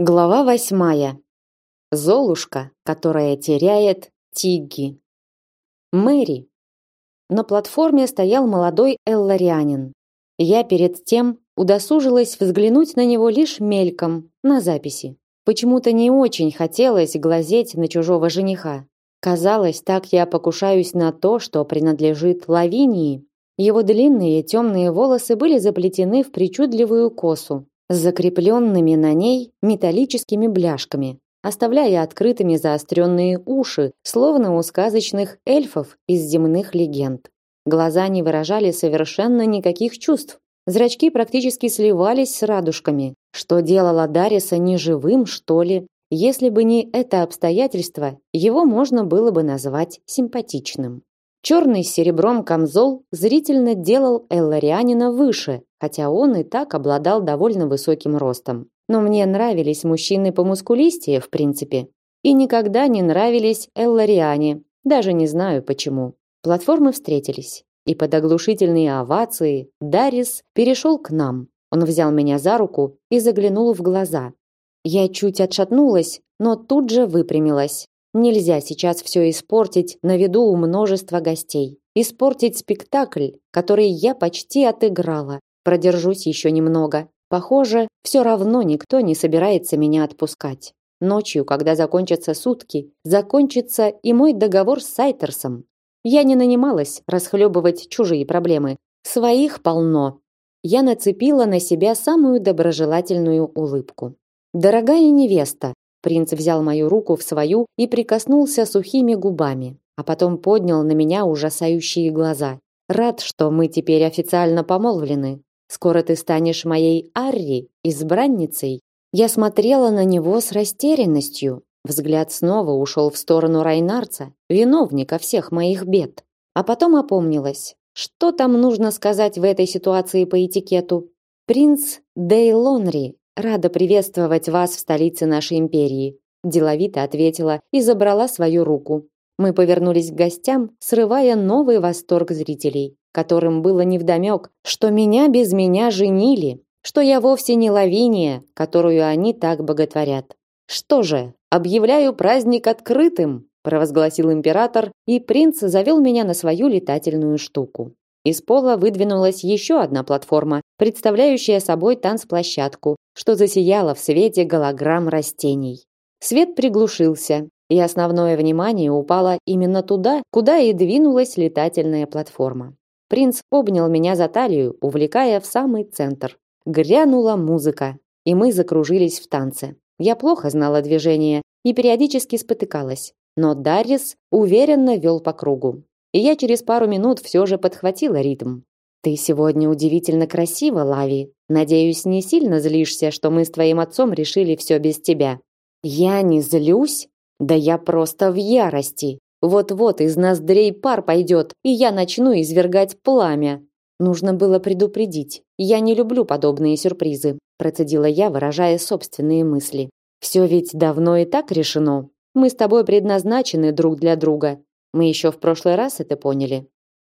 Глава восьмая. Золушка, которая теряет Тигги. Мэри. На платформе стоял молодой элларианин. Я перед тем удосужилась взглянуть на него лишь мельком, на записи. Почему-то не очень хотелось глазеть на чужого жениха. Казалось, так я покушаюсь на то, что принадлежит Лавинии. Его длинные темные волосы были заплетены в причудливую косу, с закрепленными на ней металлическими бляшками, оставляя открытыми заостренные уши, словно у сказочных эльфов из земных легенд. Глаза не выражали совершенно никаких чувств. Зрачки практически сливались с радужками, что делало Дариса неживым, что ли. Если бы не это обстоятельство, его можно было бы назвать симпатичным. Черный с серебром камзол зрительно делал Элларианина выше, хотя он и так обладал довольно высоким ростом. Но мне нравились мужчины по мускулистее, в принципе. И никогда не нравились Эллариане, даже не знаю почему. Платформы встретились, и под оглушительные овации Дарис перешел к нам. Он взял меня за руку и заглянул в глаза. Я чуть отшатнулась, но тут же выпрямилась. Нельзя сейчас все испортить на виду у множества гостей. Испортить спектакль, который я почти отыграла. Продержусь еще немного. Похоже, все равно никто не собирается меня отпускать. Ночью, когда закончатся сутки, закончится и мой договор с Сайтерсом. Я не нанималась расхлебывать чужие проблемы. Своих полно. Я нацепила на себя самую доброжелательную улыбку. Дорогая невеста, Принц взял мою руку в свою и прикоснулся сухими губами, а потом поднял на меня ужасающие глаза. Рад, что мы теперь официально помолвлены. Скоро ты станешь моей Арри, избранницей. Я смотрела на него с растерянностью. Взгляд снова ушел в сторону Райнарца, виновника всех моих бед. А потом опомнилась. Что там нужно сказать в этой ситуации по этикету? Принц Дейлонри Рада приветствовать вас в столице нашей империи, деловито ответила и забрала свою руку. Мы повернулись к гостям, срывая новый восторг зрителей, которым было невдомек, что меня без меня женили, что я вовсе не Лавиния, которую они так боготворят. Что же, объявляю праздник открытым, провозгласил император, и принц завел меня на свою летательную штуку. Из пола выдвинулась еще одна платформа, представляющая собой танцплощадку, что засияло в свете голограмм растений. Свет приглушился, и основное внимание упало именно туда, куда и двинулась летательная платформа. Принц обнял меня за талию, увлекая в самый центр. Грянула музыка, и мы закружились в танце. Я плохо знала движения и периодически спотыкалась, но Даррис уверенно вел по кругу и я через пару минут все же подхватила ритм. Ты сегодня удивительно красива, Лави. Надеюсь, не сильно злишься, что мы с твоим отцом решили все без тебя. Я не злюсь, да я просто в ярости. Вот-вот из ноздрей пар пойдет, и я начну извергать пламя. Нужно было предупредить. Я не люблю подобные сюрпризы, процедила я, выражая собственные мысли. Все ведь давно и так решено. Мы с тобой предназначены друг для друга. Мы еще в прошлый раз это поняли.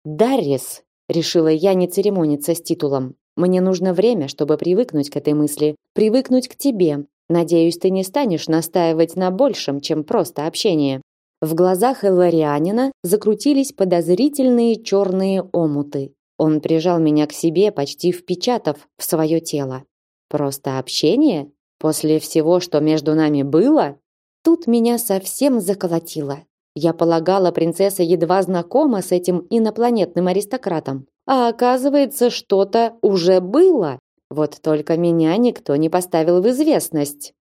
Даррис, решила я не церемониться с титулом. Мне нужно время, чтобы привыкнуть к этой мысли, привыкнуть к тебе. Надеюсь, ты не станешь настаивать на большем, чем просто общение. В глазах Элларианина закрутились подозрительные черные омуты. Он прижал меня к себе, почти впечатав в свое тело. Просто общение? После всего, что между нами было? Тут меня совсем заколотило. Я полагала, принцесса едва знакома с этим инопланетным аристократом. А оказывается, что-то уже было. Вот только меня никто не поставил в известность.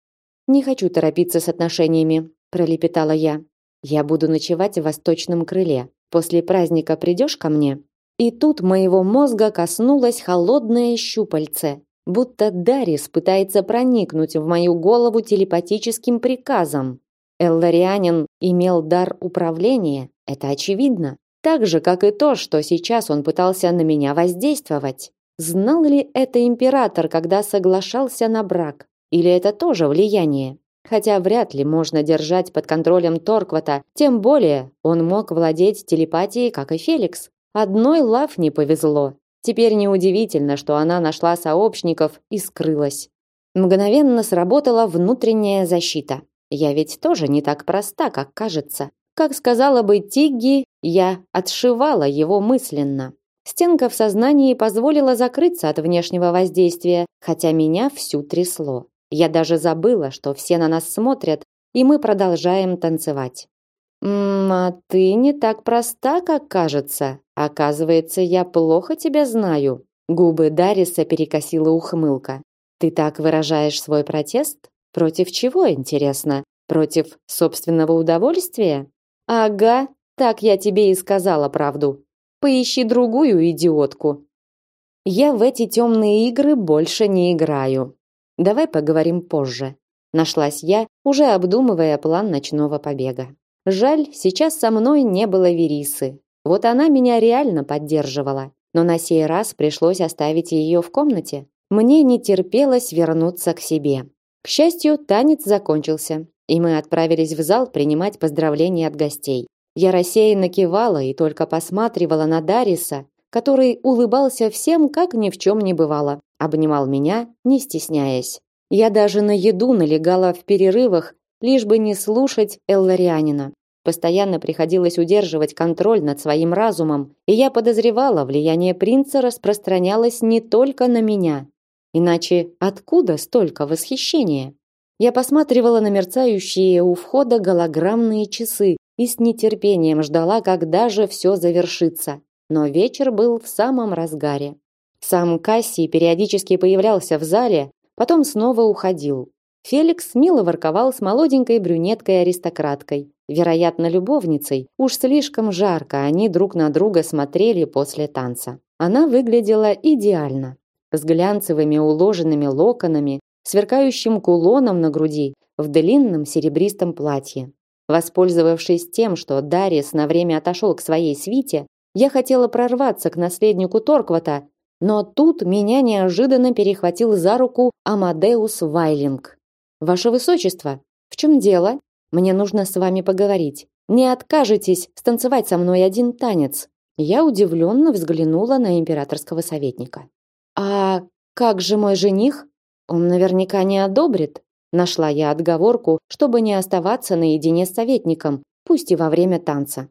Не хочу торопиться с отношениями, пролепетала я. Я буду ночевать в восточном крыле. После праздника придешь ко мне? И тут моего мозга коснулось холодное щупальце, будто Дарис пытается проникнуть в мою голову телепатическим приказом. Элларианин имел дар управления, это очевидно. Так же, как и то, что сейчас он пытался на меня воздействовать. Знал ли это император, когда соглашался на брак? Или это тоже влияние? Хотя вряд ли можно держать под контролем Торквата, тем более он мог владеть телепатией, как и Феликс. Одной Лав не повезло. Теперь неудивительно, что она нашла сообщников и скрылась. Мгновенно сработала внутренняя защита. Я ведь тоже не так проста, как кажется. Как сказала бы Тигги, я отшивала его мысленно. Стенка в сознании позволила закрыться от внешнего воздействия, хотя меня всю трясло. Я даже забыла, что все на нас смотрят, и мы продолжаем танцевать. «М а ты не так проста, как кажется. Оказывается, я плохо тебя знаю». Губы Дариса перекосила ухмылка. «Ты так выражаешь свой протест? Против чего, интересно? Против собственного удовольствия?» «Ага, так я тебе и сказала правду. Поищи другую идиотку». «Я в эти темные игры больше не играю. Давай поговорим позже». Нашлась я, уже обдумывая план ночного побега. Жаль, сейчас со мной не было Верисы. Вот она меня реально поддерживала. Но на сей раз пришлось оставить ее в комнате. Мне не терпелось вернуться к себе. Счастью, танец закончился, и мы отправились в зал принимать поздравления от гостей. Я рассеянно кивала и только посматривала на Дариса, который улыбался всем, как ни в чем не бывало, обнимал меня, не стесняясь. Я даже на еду налегала в перерывах, лишь бы не слушать Элларианина. Постоянно приходилось удерживать контроль над своим разумом, и я подозревала, влияние принца распространялось не только на меня. Иначе откуда столько восхищения? Я посматривала на мерцающие у входа голограммные часы и с нетерпением ждала, когда же все завершится. Но вечер был в самом разгаре. Сам Кассий периодически появлялся в зале, потом снова уходил. Феликс мило ворковал с молоденькой брюнеткой-аристократкой, вероятно, любовницей. Уж слишком жарко они друг на друга смотрели после танца. Она выглядела идеально. С глянцевыми уложенными локонами, сверкающим кулоном на груди, в длинном серебристом платье. Воспользовавшись тем, что Дарис на время отошел к своей свите, я хотела прорваться к наследнику Торквата, но тут меня неожиданно перехватил за руку Амадеус Вайлинг. Ваше высочество, в чем дело? Мне нужно с вами поговорить. Не откажетесь станцевать со мной один танец. Я удивленно взглянула на императорского советника. А как же мой жених? Он наверняка не одобрит. Нашла я отговорку, чтобы не оставаться наедине с советником, пусть и во время танца.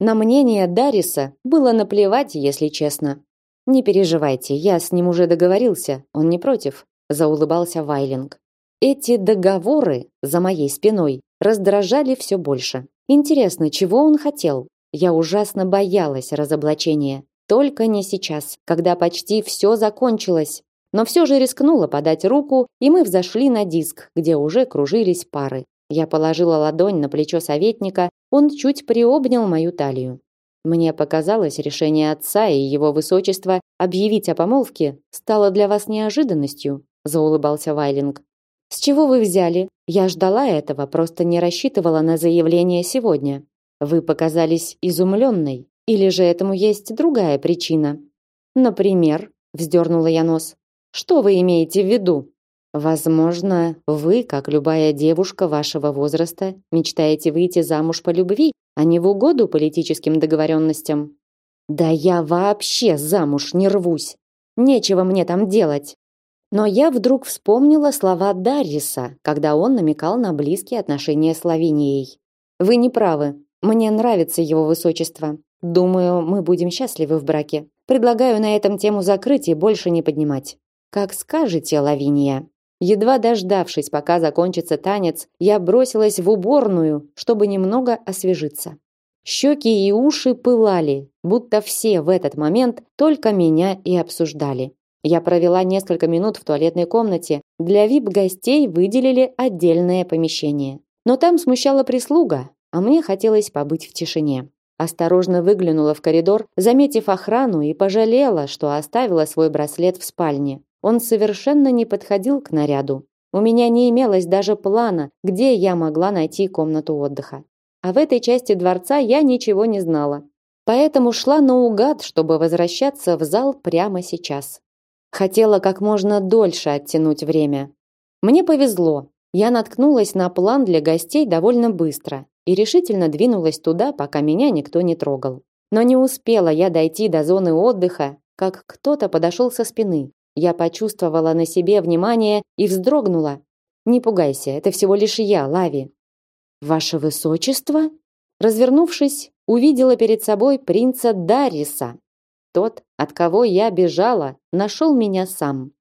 На мнение Дариса было наплевать, если честно. Не переживайте, я с ним уже договорился, он не против, заулыбался Вайлинг. Эти договоры за моей спиной раздражали все больше. Интересно, чего он хотел? Я ужасно боялась разоблачения. Только не сейчас, когда почти все закончилось. Но все же рискнула подать руку, и мы взошли на диск, где уже кружились пары. Я положила ладонь на плечо советника, он чуть приобнял мою талию. Мне показалось, решение отца и его высочества объявить о помолвке стало для вас неожиданностью, заулыбался Вайлинг. С чего вы взяли? Я ждала этого, просто не рассчитывала на заявление сегодня. Вы показались изумленной, или же этому есть другая причина? Например, вздернула я нос. Что вы имеете в виду? Возможно, вы, как любая девушка вашего возраста, мечтаете выйти замуж по любви, а не в угоду политическим договоренностям. Да я вообще замуж не рвусь. Нечего мне там делать. Но я вдруг вспомнила слова Дарриса, когда он намекал на близкие отношения с Лавинией. Вы не правы. Мне нравится его высочество. Думаю, мы будем счастливы в браке. Предлагаю на этом тему закрыть и больше не поднимать. Как скажете, Лавиния. Едва дождавшись, пока закончится танец, я бросилась в уборную, чтобы немного освежиться. Щеки и уши пылали, будто все в этот момент только меня и обсуждали. Я провела несколько минут в туалетной комнате. Для VIP-гостей выделили отдельное помещение. Но там смущала прислуга, а мне хотелось побыть в тишине. Осторожно выглянула в коридор, заметив охрану и пожалела, что оставила свой браслет в спальне. Он совершенно не подходил к наряду. У меня не имелось даже плана, где я могла найти комнату отдыха. А в этой части дворца я ничего не знала. Поэтому шла наугад, чтобы возвращаться в зал прямо сейчас. Хотела как можно дольше оттянуть время. Мне повезло. Я наткнулась на план для гостей довольно быстро и решительно двинулась туда, пока меня никто не трогал. Но не успела я дойти до зоны отдыха, как кто-то подошел со спины. Я почувствовала на себе внимание и вздрогнула. Не пугайся, это всего лишь я, Лави. Ваше высочество, развернувшись, увидела перед собой принца Дариса. Тот, от кого я бежала, нашел меня сам.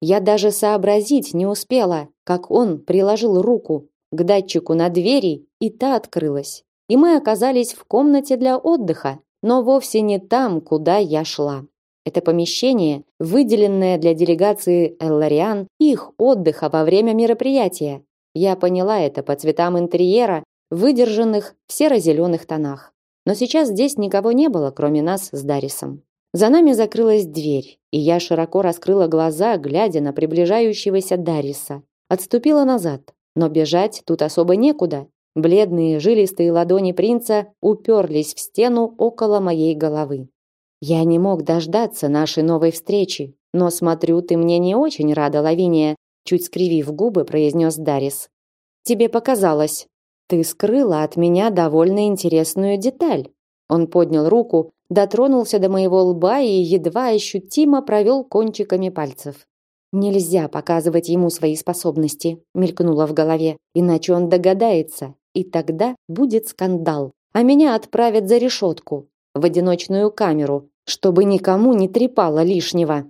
Я даже сообразить не успела, как он приложил руку к датчику на двери, и та открылась. И мы оказались в комнате для отдыха, но вовсе не там, куда я шла. Это помещение, выделенное для делегации Эллариан, их отдыха во время мероприятия. Я поняла это по цветам интерьера, выдержанных в серо-зеленых тонах. Но сейчас здесь никого не было, кроме нас с Дарисом. За нами закрылась дверь, и я широко раскрыла глаза, глядя на приближающегося Дариса. Отступила назад, но бежать тут особо некуда. Бледные жилистые ладони принца уперлись в стену около моей головы. Я не мог дождаться нашей новой встречи, но смотрю, ты мне не очень рада, Лавиния, чуть скривив губы, произнес Дарис. Тебе показалось. Ты скрыла от меня довольно интересную деталь. Он поднял руку, дотронулся до моего лба и едва ощутимо провел кончиками пальцев. Нельзя показывать ему свои способности, мелькнуло в голове, иначе он догадается, и тогда будет скандал. А меня отправят за решетку, в одиночную камеру, чтобы никому не трепало лишнего.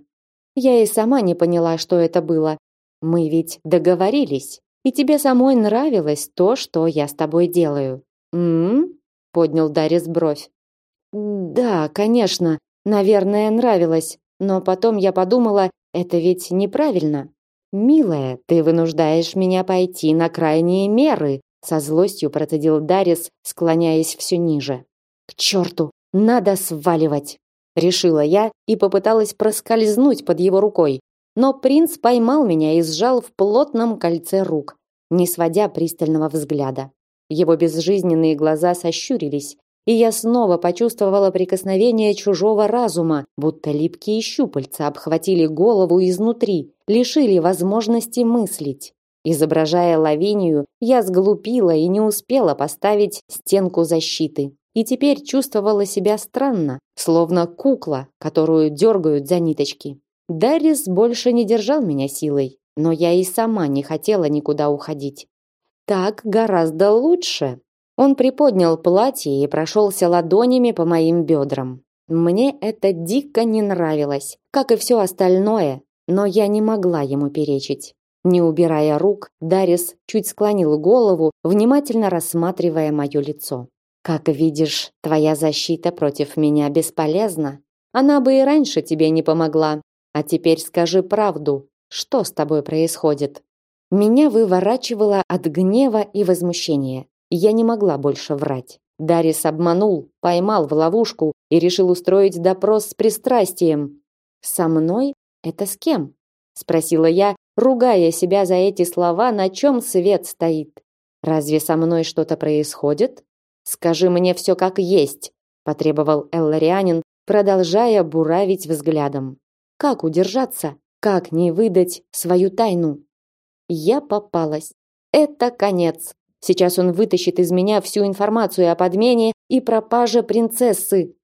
Я и сама не поняла, что это было. Мы ведь договорились, и тебе самой нравилось то, что я с тобой делаю. М? поднял Дарис бровь. Да, конечно, наверное, нравилось, но потом я подумала, это ведь неправильно. Милая, ты вынуждаешь меня пойти на крайние меры, со злостью процедил Дарис, склоняясь все ниже. К черту, надо сваливать, решила я и попыталась проскользнуть под его рукой, но принц поймал меня и сжал в плотном кольце рук, не сводя пристального взгляда. Его безжизненные глаза сощурились, и я снова почувствовала прикосновение чужого разума, будто липкие щупальца обхватили голову изнутри, лишили возможности мыслить. Изображая Лавинию, я сглупила и не успела поставить стенку защиты. И теперь чувствовала себя странно, словно кукла, которую дергают за ниточки. Дарис больше не держал меня силой, но я и сама не хотела никуда уходить. Так гораздо лучше, он приподнял платье и прошелся ладонями по моим бедрам. Мне это дико не нравилось, как и все остальное, но я не могла ему перечить. Не убирая рук, Дарис чуть склонил голову, внимательно рассматривая мое лицо. Как видишь, твоя защита против меня бесполезна. Она бы и раньше тебе не помогла. А теперь скажи правду. Что с тобой происходит? Меня выворачивало от гнева и возмущения. Я не могла больше врать. Дарис обманул, поймал в ловушку и решил устроить допрос с пристрастием. Со мной? Это с кем? спросила я, ругая себя за эти слова, на чем свет стоит. Разве со мной что-то происходит? Скажи мне все как есть, потребовал Элларианин, продолжая буравить взглядом. Как удержаться? Как не выдать свою тайну? Я попалась. Это конец. Сейчас он вытащит из меня всю информацию о подмене и пропаже принцессы.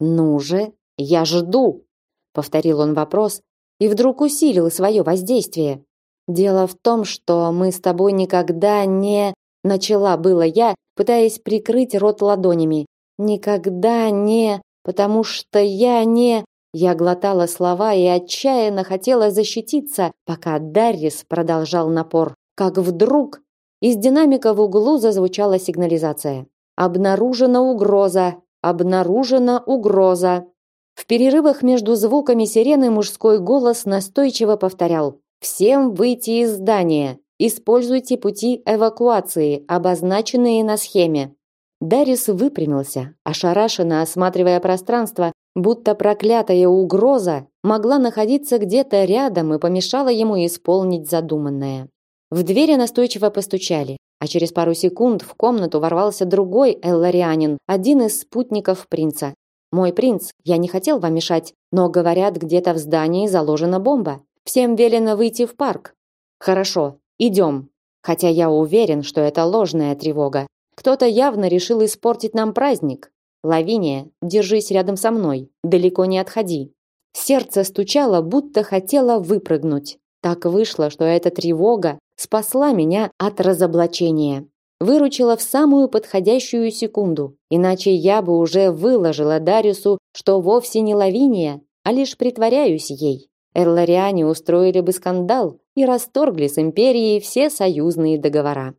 Ну же, я жду, повторил он вопрос и вдруг усилил свое воздействие. Дело в том, что мы с тобой никогда не начала было я, пытаясь прикрыть рот ладонями. Никогда не, потому что я не я глотала слова и отчаянно хотела защититься, пока Даррис продолжал напор. Как вдруг из динамика в углу зазвучала сигнализация. Обнаружена угроза. Обнаружена угроза. В перерывах между звуками сирены мужской голос настойчиво повторял: "Всем выйти из здания. Используйте пути эвакуации, обозначенные на схеме". Дарис выпрямился, ошарашенно осматривая пространство, будто проклятая угроза могла находиться где-то рядом и помешала ему исполнить задуманное. В двери настойчиво постучали, а через пару секунд в комнату ворвался другой элларианин, один из спутников принца. «Мой принц, я не хотел вам мешать, но, говорят, где-то в здании заложена бомба. Всем велено выйти в парк». «Хорошо, идем». Хотя я уверен, что это ложная тревога. Кто-то явно решил испортить нам праздник. Лавиния, держись рядом со мной, далеко не отходи. Сердце стучало, будто хотело выпрыгнуть. Так вышло, что эта тревога спасла меня от разоблачения. Выручила в самую подходящую секунду, иначе я бы уже выложила Дарису, что вовсе не Лавиния, а лишь притворяюсь ей. Эрлариане устроили бы скандал и расторгли с империей все союзные договора.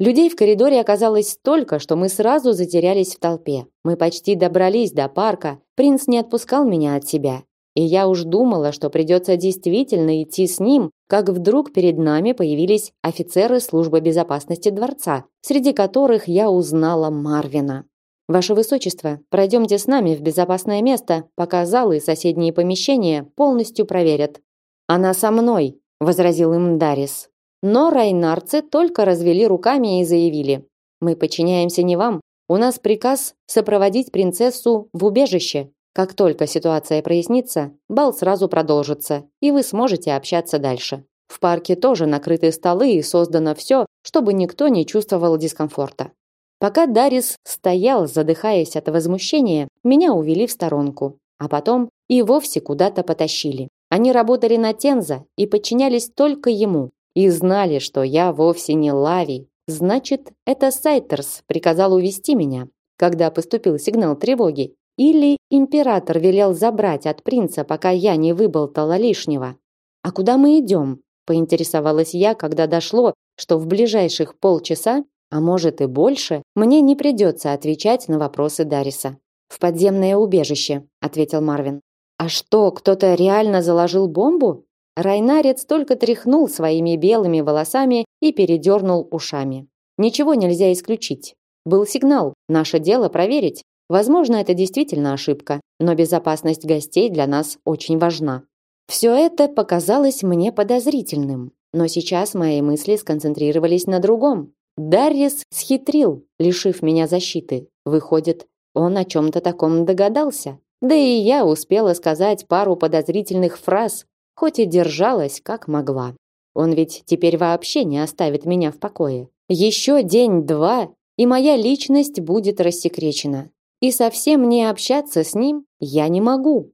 Людей в коридоре оказалось столько, что мы сразу затерялись в толпе. Мы почти добрались до парка. Принц не отпускал меня от себя. И я уж думала, что придется действительно идти с ним, как вдруг перед нами появились офицеры службы безопасности дворца, среди которых я узнала Марвина. Ваше высочество, пройдемте с нами в безопасное место, пока залы и соседние помещения полностью проверят. Она со мной, возразил им Дарис. Но райнарцы только развели руками и заявили: "Мы подчиняемся не вам. У нас приказ сопроводить принцессу в убежище. Как только ситуация прояснится, бал сразу продолжится, и вы сможете общаться дальше. В парке тоже накрыты столы и создано все, чтобы никто не чувствовал дискомфорта. Пока Дарис стоял, задыхаясь от возмущения, меня увели в сторонку, а потом и вовсе куда-то потащили. Они работали на Тенза и подчинялись только ему, и знали, что я вовсе не Лави. Значит, это Сайтерс приказал увести меня, когда поступил сигнал тревоги. Или император велел забрать от принца, пока я не выболтала лишнего. А куда мы идем? Поинтересовалась я, когда дошло, что в ближайших полчаса, а может и больше, мне не придется отвечать на вопросы Дариса. В подземное убежище, ответил Марвин. А что, кто-то реально заложил бомбу? Райнарец только тряхнул своими белыми волосами и передернул ушами. Ничего нельзя исключить. Был сигнал. Наше дело проверить. Возможно, это действительно ошибка, но безопасность гостей для нас очень важна. Все это показалось мне подозрительным, но сейчас мои мысли сконцентрировались на другом. Даррис схитрил, лишив меня защиты. Выходит, он о чем-то таком догадался. Да и я успела сказать пару подозрительных фраз, хоть и держалась как могла. Он ведь теперь вообще не оставит меня в покое. Еще день-два, и моя личность будет рассекречена. И совсем не общаться с ним я не могу.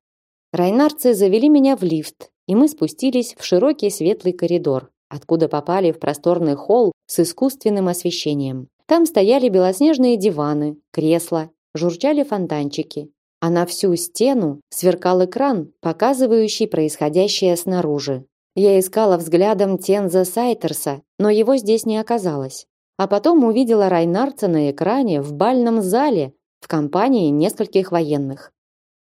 Райнарцы завели меня в лифт, и мы спустились в широкий светлый коридор, откуда попали в просторный холл с искусственным освещением. Там стояли белоснежные диваны, кресла, журчали фонтанчики, а на всю стену сверкал экран, показывающий происходящее снаружи. Я искала взглядом Тенза Сайтерса, но его здесь не оказалось. А потом увидела Райнарца на экране в бальном зале в компании нескольких военных.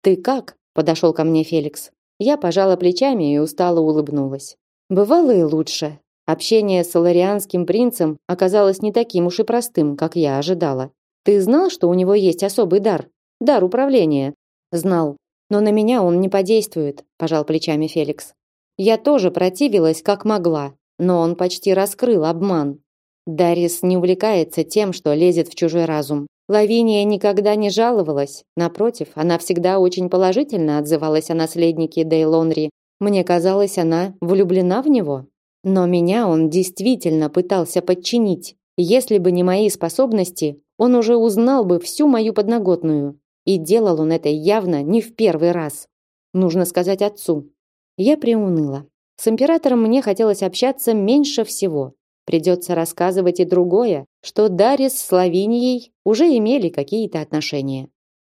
«Ты как?» – подошел ко мне Феликс. Я пожала плечами и устало улыбнулась. Бывало и лучше. Общение с соларианским принцем оказалось не таким уж и простым, как я ожидала. Ты знал, что у него есть особый дар? Дар управления. Знал. Но на меня он не подействует, пожал плечами Феликс. Я тоже противилась, как могла, но он почти раскрыл обман. Дарис не увлекается тем, что лезет в чужой разум. Лавиния никогда не жаловалась. Напротив, она всегда очень положительно отзывалась о наследнике Дейлонри. Мне казалось, она влюблена в него. Но меня он действительно пытался подчинить. Если бы не мои способности, он уже узнал бы всю мою подноготную. И делал он это явно не в первый раз. Нужно сказать отцу. Я приуныла. С императором мне хотелось общаться меньше всего. Придется рассказывать и другое, что Дарис с Лавинией уже имели какие-то отношения.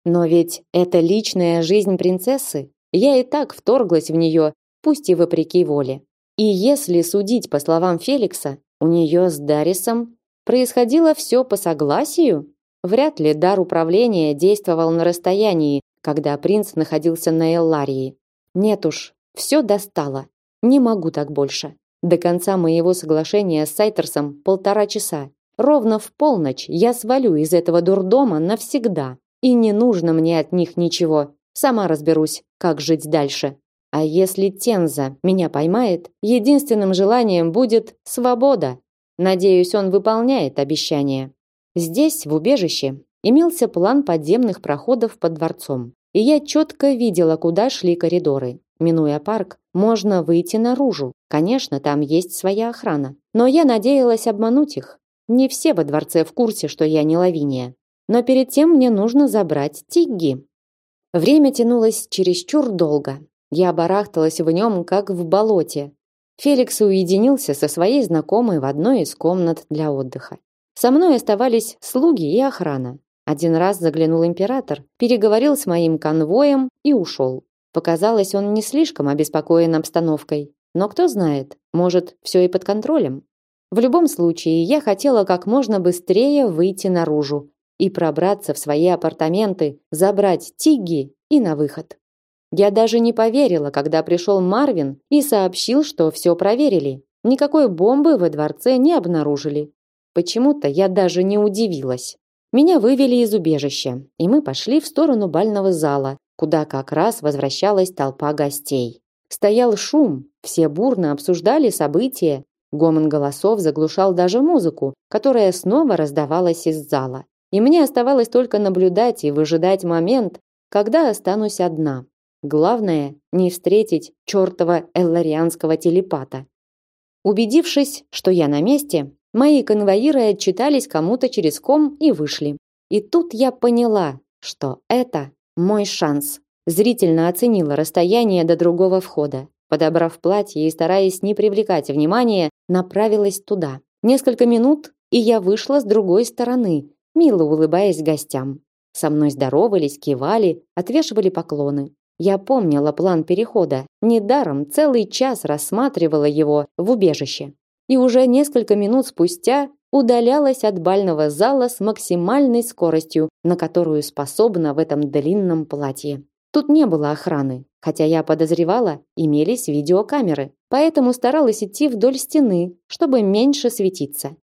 Но ведь это личная жизнь принцессы. Я и так вторглась в нее, пусть и вопреки воле. И если судить по словам Феликса, у нее с Дарисом происходило все по согласию, Вряд ли дар управления действовал на расстоянии, когда принц находился на Элларии. Нет уж, все достало. Не могу так больше. До конца моего соглашения с Сайтерсом полтора часа. Ровно в полночь я свалю из этого дурдома навсегда. И не нужно мне от них ничего. Сама разберусь, как жить дальше. А если Тенза меня поймает, единственным желанием будет свобода. Надеюсь, он выполняет обещание. Здесь, в убежище, имелся план подземных проходов под дворцом. И я четко видела, куда шли коридоры. Минуя парк, можно выйти наружу. Конечно, там есть своя охрана. Но я надеялась обмануть их. Не все во дворце в курсе, что я не Лавиния. Но перед тем мне нужно забрать Тигги. Время тянулось чересчур долго. Я барахталась в нем, как в болоте. Феликс уединился со своей знакомой в одной из комнат для отдыха. Со мной оставались слуги и охрана. Один раз заглянул император, переговорил с моим конвоем и ушел. Показалось, он не слишком обеспокоен обстановкой. Но кто знает, может, все и под контролем. В любом случае, я хотела как можно быстрее выйти наружу и пробраться в свои апартаменты, забрать Тигги и на выход. Я даже не поверила, когда пришел Марвин и сообщил, что все проверили. Никакой бомбы во дворце не обнаружили. Почему-то я даже не удивилась. Меня вывели из убежища, и мы пошли в сторону бального зала, куда как раз возвращалась толпа гостей. Стоял шум, все бурно обсуждали события, гомон голосов заглушал даже музыку, которая снова раздавалась из зала. И мне оставалось только наблюдать и выжидать момент, когда останусь одна. Главное не встретить чёртова элларианского телепата. Убедившись, что я на месте, Мои конвоиры отчитались кому-то через ком и вышли. И тут я поняла, что это мой шанс. Зрительно оценила расстояние до другого входа. Подобрав платье и стараясь не привлекать внимания, направилась туда. Несколько минут, и я вышла с другой стороны, мило улыбаясь гостям. Со мной здоровались, кивали, отвешивали поклоны. Я помнила план перехода. Недаром целый час рассматривала его в убежище и уже несколько минут спустя удалялась от бального зала с максимальной скоростью, на которую способна в этом длинном платье. Тут не было охраны, хотя я подозревала, имелись видеокамеры, поэтому старалась идти вдоль стены, чтобы меньше светиться.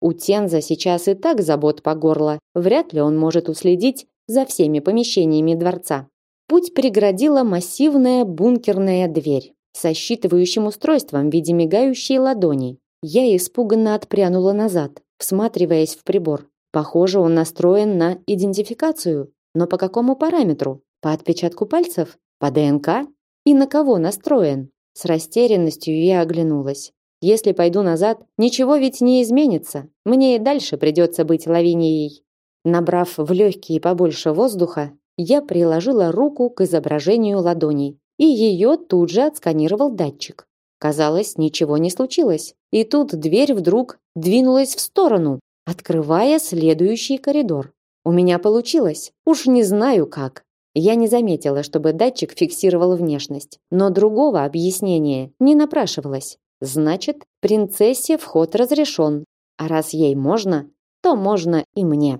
У Тенза сейчас и так забот по горло, вряд ли он может уследить за всеми помещениями дворца. Путь преградила массивная бункерная дверь со считывающим устройством в виде мигающей ладони. Я испуганно отпрянула назад, всматриваясь в прибор. Похоже, он настроен на идентификацию. Но по какому параметру? По отпечатку пальцев? По ДНК? И на кого настроен? С растерянностью я оглянулась. Если пойду назад, ничего ведь не изменится. Мне и дальше придется быть лавинией. Набрав в легкие побольше воздуха, я приложила руку к изображению ладони, и ее тут же отсканировал датчик. Казалось, ничего не случилось. И тут дверь вдруг двинулась в сторону, открывая следующий коридор. У меня получилось. Уж не знаю как. Я не заметила, чтобы датчик фиксировал внешность, но другого объяснения не напрашивалось. Значит, принцессе вход разрешен. А раз ей можно, то можно и мне.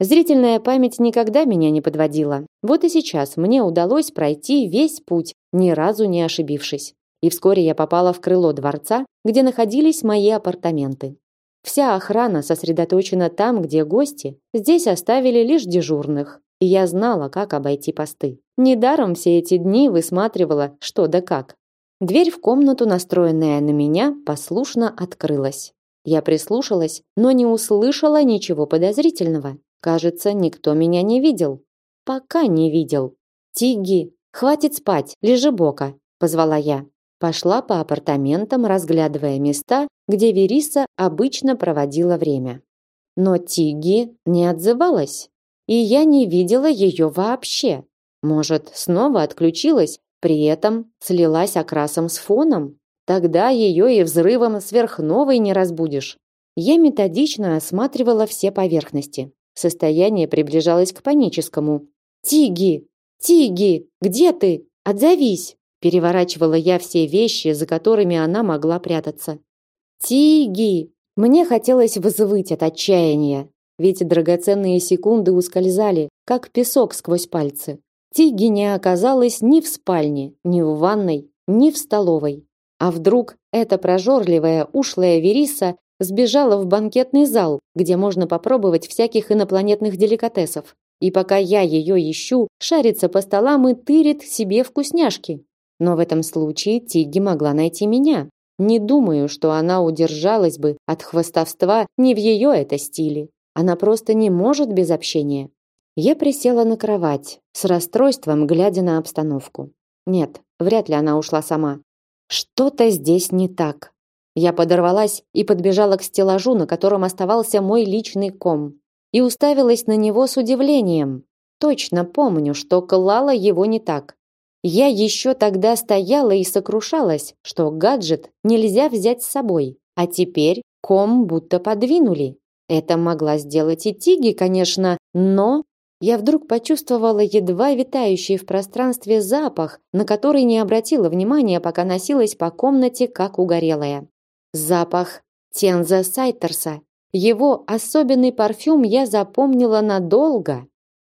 Зрительная память никогда меня не подводила. Вот и сейчас мне удалось пройти весь путь, ни разу не ошибившись и вскоре я попала в крыло дворца, где находились мои апартаменты. Вся охрана сосредоточена там, где гости, здесь оставили лишь дежурных, и я знала, как обойти посты. Недаром все эти дни высматривала, что да как. Дверь в комнату, настроенная на меня, послушно открылась. Я прислушалась, но не услышала ничего подозрительного. Кажется, никто меня не видел. Пока не видел. Тиги, хватит спать, лежи бока, позвала я. Пошла по апартаментам, разглядывая места, где Вериса обычно проводила время. Но Тиги не отзывалась, и я не видела ее вообще. Может, снова отключилась, при этом слилась окрасом с фоном? Тогда ее и взрывом сверхновой не разбудишь. Я методично осматривала все поверхности. Состояние приближалось к паническому. «Тиги! Тиги! Где ты? Отзовись!» Переворачивала я все вещи, за которыми она могла прятаться. Тиги! Мне хотелось взвыть от отчаяния, ведь драгоценные секунды ускользали, как песок сквозь пальцы. Тиги не оказалось ни в спальне, ни в ванной, ни в столовой. А вдруг эта прожорливая, ушлая Вериса сбежала в банкетный зал, где можно попробовать всяких инопланетных деликатесов. И пока я ее ищу, шарится по столам и тырит себе вкусняшки. Но в этом случае Тигги могла найти меня. Не думаю, что она удержалась бы от хвастовства не в ее это стиле. Она просто не может без общения. Я присела на кровать, с расстройством глядя на обстановку. Нет, вряд ли она ушла сама. Что-то здесь не так. Я подорвалась и подбежала к стеллажу, на котором оставался мой личный ком, и уставилась на него с удивлением. Точно помню, что клала его не так. Я еще тогда стояла и сокрушалась, что гаджет нельзя взять с собой, а теперь ком будто подвинули. Это могла сделать и Тиги, конечно, но я вдруг почувствовала едва витающий в пространстве запах, на который не обратила внимания, пока носилась по комнате как угорелая. Запах Тенза Сайтерса. Его особенный парфюм я запомнила надолго.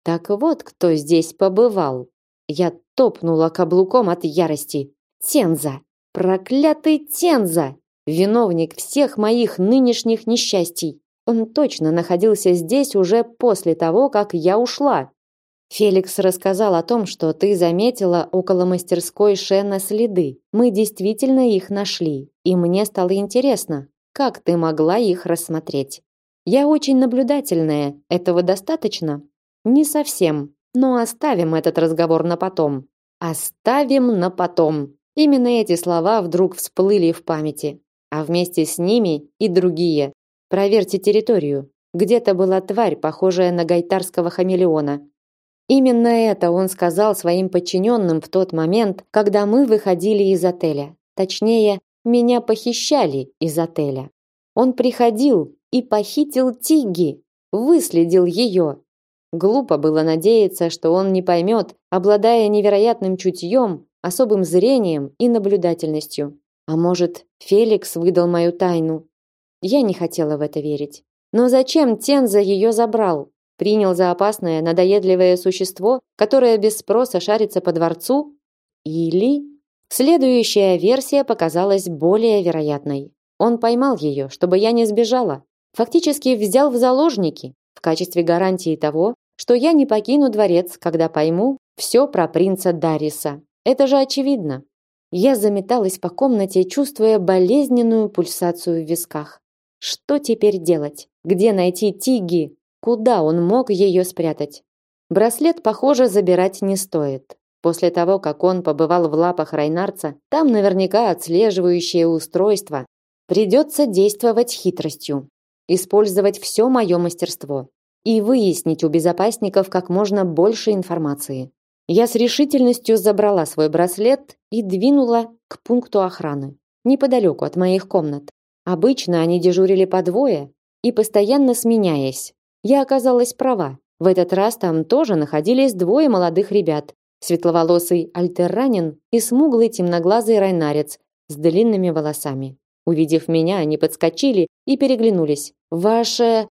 Так вот, кто здесь побывал. Я топнула каблуком от ярости. Тенза! Проклятый Тенза! Виновник всех моих нынешних несчастий. Он точно находился здесь уже после того, как я ушла. Феликс рассказал о том, что ты заметила около мастерской Шена следы. Мы действительно их нашли, и мне стало интересно, как ты могла их рассмотреть. Я очень наблюдательная. Этого достаточно? Не совсем. Но оставим этот разговор на потом. Оставим на потом. Именно эти слова вдруг всплыли в памяти, а вместе с ними и другие. Проверьте территорию. Где-то была тварь, похожая на гайтарского хамелеона. Именно это он сказал своим подчиненным в тот момент, когда мы выходили из отеля. Точнее, меня похищали из отеля. Он приходил и похитил Тиги, выследил ее. Глупо было надеяться, что он не поймет, обладая невероятным чутьем, особым зрением и наблюдательностью. А может, Феликс выдал мою тайну, я не хотела в это верить. Но зачем Тенза ее забрал? Принял за опасное, надоедливое существо, которое без спроса шарится по дворцу? Или... Следующая версия показалась более вероятной. Он поймал ее, чтобы я не сбежала. Фактически взял в заложники, в качестве гарантии того, что я не покину дворец, когда пойму все про принца Дариса. Это же очевидно. Я заметалась по комнате, чувствуя болезненную пульсацию в висках. Что теперь делать? Где найти Тиги? Куда он мог ее спрятать? Браслет, похоже, забирать не стоит. После того, как он побывал в лапах Райнарца, там наверняка отслеживающее устройство. Придется действовать хитростью, использовать все мое мастерство и выяснить у безопасников как можно больше информации. Я с решительностью забрала свой браслет и двинула к пункту охраны, неподалеку от моих комнат. Обычно они дежурили по двое и постоянно сменяясь. Я оказалась права. В этот раз там тоже находились двое молодых ребят. Светловолосый альтерранин и смуглый темноглазый райнарец с длинными волосами. Увидев меня, они подскочили и переглянулись. «Ваше...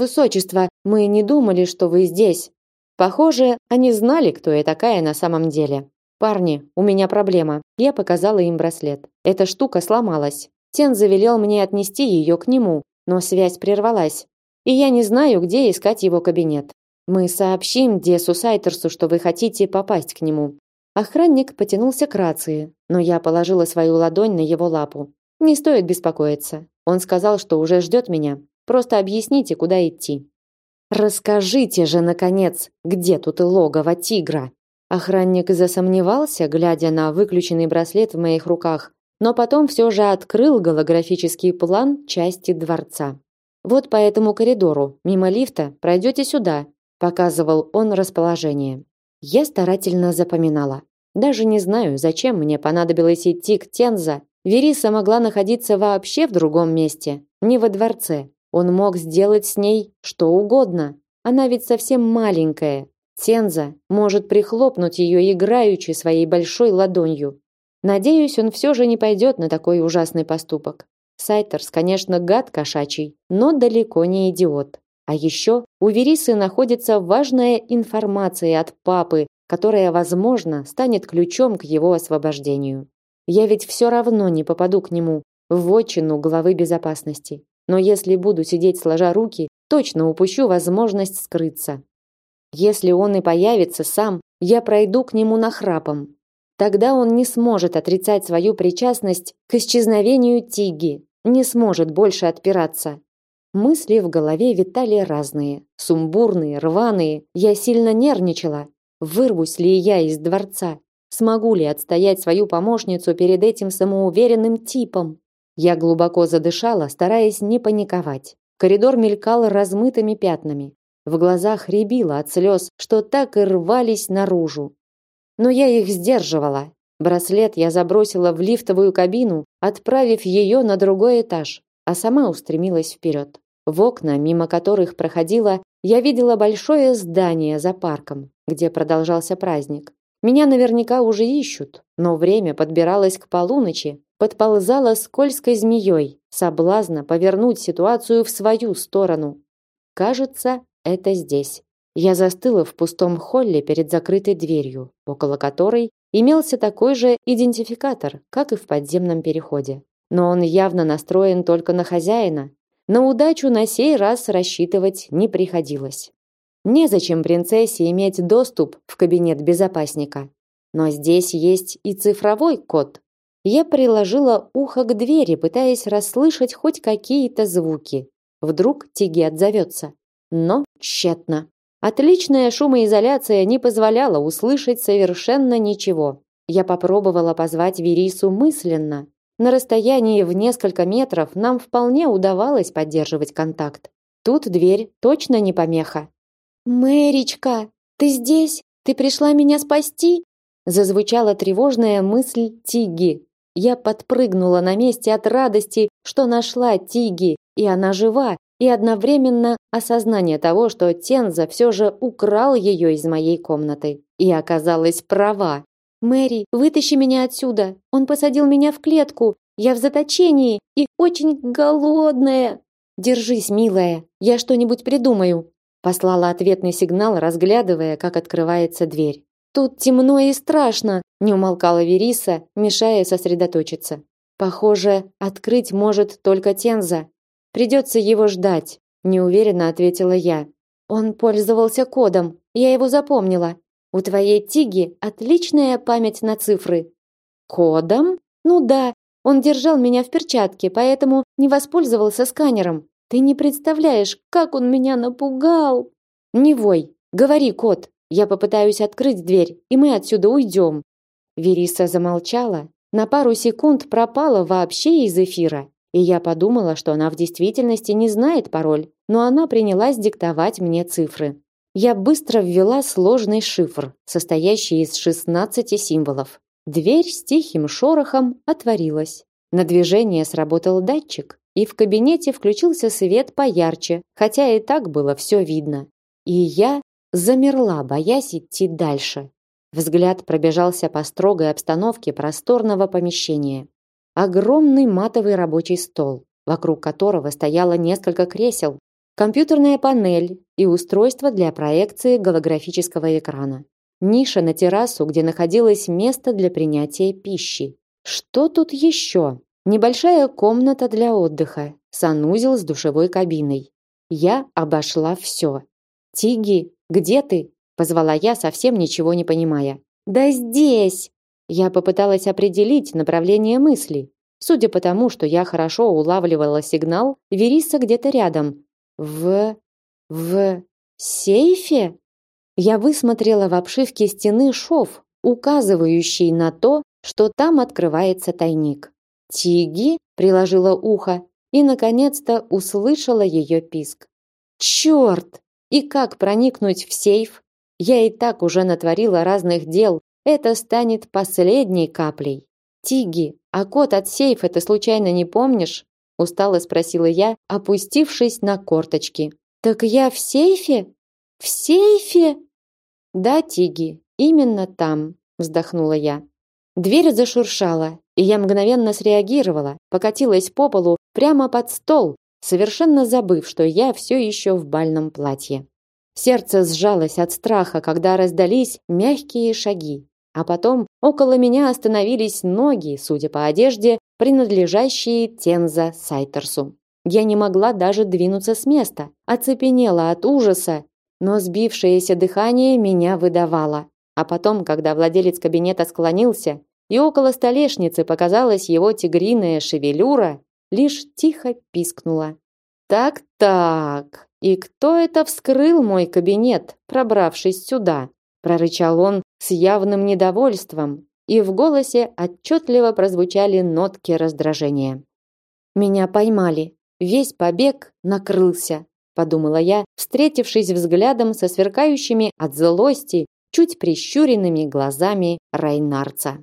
высочество, мы не думали, что вы здесь». Похоже, они знали, кто я такая на самом деле. «Парни, у меня проблема». Я показала им браслет. Эта штука сломалась. Тен завелел мне отнести ее к нему, но связь прервалась, и я не знаю, где искать его кабинет. Мы сообщим Десу Сайтерсу, что вы хотите попасть к нему. Охранник потянулся к рации, но я положила свою ладонь на его лапу. Не стоит беспокоиться. Он сказал, что уже ждет меня. Просто объясните, куда идти. Расскажите же наконец, где тут логово тигра. Охранник засомневался, глядя на выключенный браслет в моих руках, но потом все же открыл голографический план части дворца. Вот по этому коридору, мимо лифта, пройдете сюда, показывал он расположение. Я старательно запоминала. Даже не знаю, зачем мне понадобилось идти к Тенза. Вериса могла находиться вообще в другом месте, не во дворце. Он мог сделать с ней что угодно. Она ведь совсем маленькая. Тенза может прихлопнуть ее играючи своей большой ладонью. Надеюсь, он все же не пойдет на такой ужасный поступок. Сайтерс, конечно, гад кошачий, но далеко не идиот. А еще у Верисы находится важная информация от папы, которая, возможно, станет ключом к его освобождению. Я ведь все равно не попаду к нему в отчину главы безопасности. Но если буду сидеть сложа руки, точно упущу возможность скрыться. Если он и появится сам, я пройду к нему нахрапом, Тогда он не сможет отрицать свою причастность к исчезновению Тиги, не сможет больше отпираться. Мысли в голове витали разные, сумбурные, рваные. Я сильно нервничала. Вырвусь ли я из дворца? Смогу ли отстоять свою помощницу перед этим самоуверенным типом? Я глубоко задышала, стараясь не паниковать. Коридор мелькал размытыми пятнами. В глазах рябило от слез, что так и рвались наружу. но я их сдерживала. Браслет я забросила в лифтовую кабину, отправив ее на другой этаж, а сама устремилась вперед. В окна, мимо которых проходила, я видела большое здание за парком, где продолжался праздник. Меня наверняка уже ищут, но время подбиралось к полуночи, подползало скользкой змеей, соблазна повернуть ситуацию в свою сторону. Кажется, это здесь. Я застыла в пустом холле перед закрытой дверью, около которой имелся такой же идентификатор, как и в подземном переходе. Но он явно настроен только на хозяина. На удачу на сей раз рассчитывать не приходилось. Незачем принцессе иметь доступ в кабинет безопасника. Но здесь есть и цифровой код. Я приложила ухо к двери, пытаясь расслышать хоть какие-то звуки. Вдруг Тиги отзовется. Но тщетно. Отличная шумоизоляция не позволяла услышать совершенно ничего. Я попробовала позвать Верису мысленно. На расстоянии в несколько метров нам вполне удавалось поддерживать контакт. Тут дверь точно не помеха. «Мэричка, ты здесь? Ты пришла меня спасти?» Зазвучала тревожная мысль Тиги. Я подпрыгнула на месте от радости, что нашла Тиги, и она жива, и одновременно осознание того, что Тенза все же украл ее из моей комнаты. И оказалась права. «Мэри, вытащи меня отсюда! Он посадил меня в клетку! Я в заточении и очень голодная!» «Держись, милая, я что-нибудь придумаю!» Послала ответный сигнал, разглядывая, как открывается дверь. «Тут темно и страшно!» не умолкала Вериса, мешая сосредоточиться. «Похоже, открыть может только Тенза. Придется его ждать, неуверенно ответила я. Он пользовался кодом, я его запомнила. У твоей Тиги отличная память на цифры. Кодом? Ну да, он держал меня в перчатке, поэтому не воспользовался сканером. Ты не представляешь, как он меня напугал. Не вой, говори код. Я попытаюсь открыть дверь, и мы отсюда уйдем. Вериса замолчала, на пару секунд пропала вообще из эфира и я подумала, что она в действительности не знает пароль, но она принялась диктовать мне цифры. Я быстро ввела сложный шифр, состоящий из 16 символов. Дверь с тихим шорохом отворилась. На движение сработал датчик, и в кабинете включился свет поярче, хотя и так было все видно. И я замерла, боясь идти дальше. Взгляд пробежался по строгой обстановке просторного помещения огромный матовый рабочий стол, вокруг которого стояло несколько кресел, компьютерная панель и устройство для проекции голографического экрана. Ниша на террасу, где находилось место для принятия пищи. Что тут еще? Небольшая комната для отдыха, санузел с душевой кабиной. Я обошла все. «Тиги, где ты?» – позвала я, совсем ничего не понимая. «Да здесь!» Я попыталась определить направление мысли. Судя по тому, что я хорошо улавливала сигнал, Вериса где-то рядом. В... в... сейфе? Я высмотрела в обшивке стены шов, указывающий на то, что там открывается тайник. Тиги приложила ухо и, наконец-то, услышала ее писк. Черт! И как проникнуть в сейф? Я и так уже натворила разных дел, это станет последней каплей. Тиги, а код от сейфа ты случайно не помнишь? устало спросила я, опустившись на корточки. Так я в сейфе? В сейфе? Да, Тиги, именно там, вздохнула я. Дверь зашуршала, и я мгновенно среагировала, покатилась по полу прямо под стол, совершенно забыв, что я все еще в бальном платье. Сердце сжалось от страха, когда раздались мягкие шаги. А потом около меня остановились ноги, судя по одежде, принадлежащие Тенза Сайтерсу. Я не могла даже двинуться с места, оцепенела от ужаса, но сбившееся дыхание меня выдавало. А потом, когда владелец кабинета склонился, и около столешницы показалась его тигриная шевелюра, лишь тихо пискнула. Так-так. И кто это вскрыл мой кабинет, пробравшись сюда? прорычал он с явным недовольством, и в голосе отчетливо прозвучали нотки раздражения. Меня поймали. Весь побег накрылся, подумала я, встретившись взглядом со сверкающими от злости чуть прищуренными глазами Райнарца.